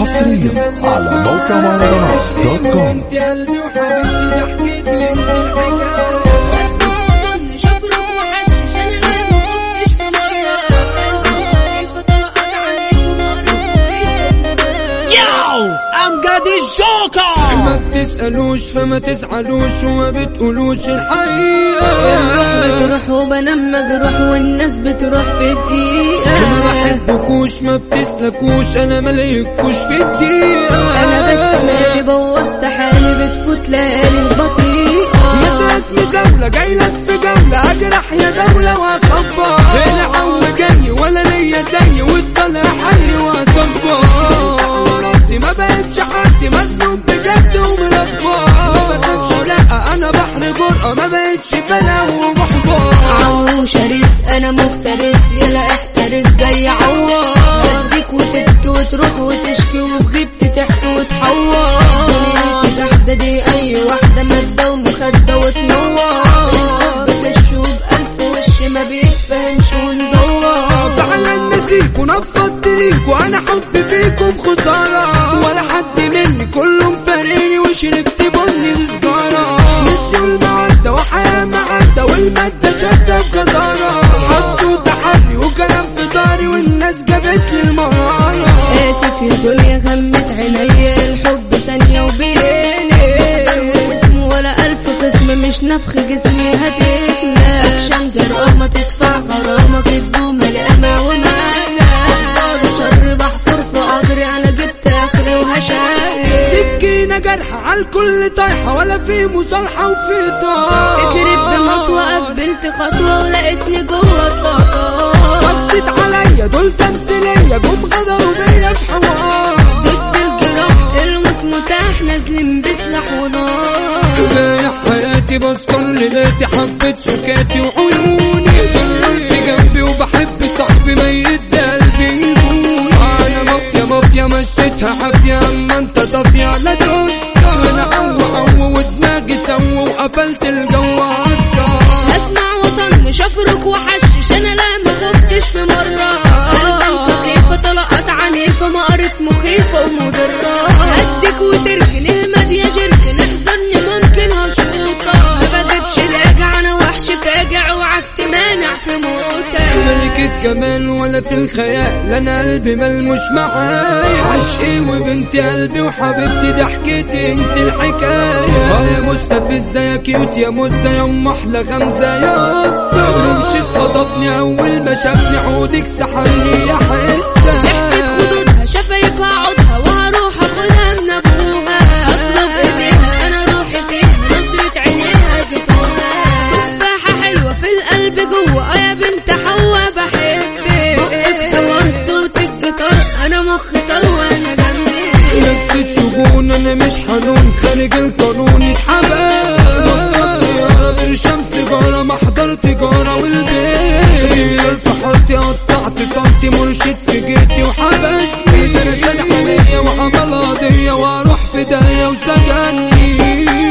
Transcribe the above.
حصريا على موقع مهرجانات دوت كوم. ما بتسألوش فما تزعلوش وما بتقولوش الحقيقة. بتروح وبنام مجروح والناس بتروح في دقيقة ما بحبكوش ما بتسلكوش أنا ملايكوش في الدقيقة. أنا بس مالي بوظت حالي بتفوت ليالي بطيئة. مسات مزاولة جايلك في جولة أجرح يا دولة واخبر جرأة ما بقتش بلا ومحبط عو شرس أنا مفترس. يلا احترس جاي عوار هديك وتبت وتروح وتشكي وبغيبتي تحكي وتحور تحدى دي أي واحدة مادة ومخدة وتنور. بتشوف ألف وش ما بيتفهمش وندور. فعلا نسيك ونفضت ليك وأنا حبي فيكم خسارة. ولا حد مني كله مفارقني وشربت بني سجارة معدة والمادة شدة بجدارة حسوا تحدي وكلام في داري والناس جابت لي المرارة آسف يا دنيا غمت عيني الحب ثانية وبيني. اسم ولا ألف قسم مش نفخ جسمي هتفنى وهشاري سكينة جرحة عالكل طايحة ولا في مصالحة وفي طار تكرب بمطوة قبلت خطوة ولقيتني جوه الطاقة. ردت عليا دول تمثيلية جم غدروا بيا في حوار. ضد الجراح الموت متاح نازلين بسلاح ونار. كفاية حياتي بس كل ليلتي حبيت سكاتي وعيوني لا تسكر أنا عو عو ودماغي سو وقفلت الجو عسكر أسمع وطن شفرك وحشش أنا لا ما خفتش في مرة. قلبك خفيفة طلقت عنيفة ما قرت مخيفة ومضرة ملك الجمال ولا في الخيال. أنا قلبي ملموش معايا. عشقي وبنت قلبي وحبيبتي ضحكتي انت الحكاية. آه يا مستفزه يا كيوت يا مزه يا أم أحلى غمزه يا قطه خطفني أول ما شافني عودك سحرني يا حتة. أنا مش حنون خارج القانون يتحبس الشمس جارة ما حضرت جارة والبيت. سحرت قطعت صمتي مرشد في جيتي بيت أنا شارع حنية وحمل قضية وأروح داية وسجني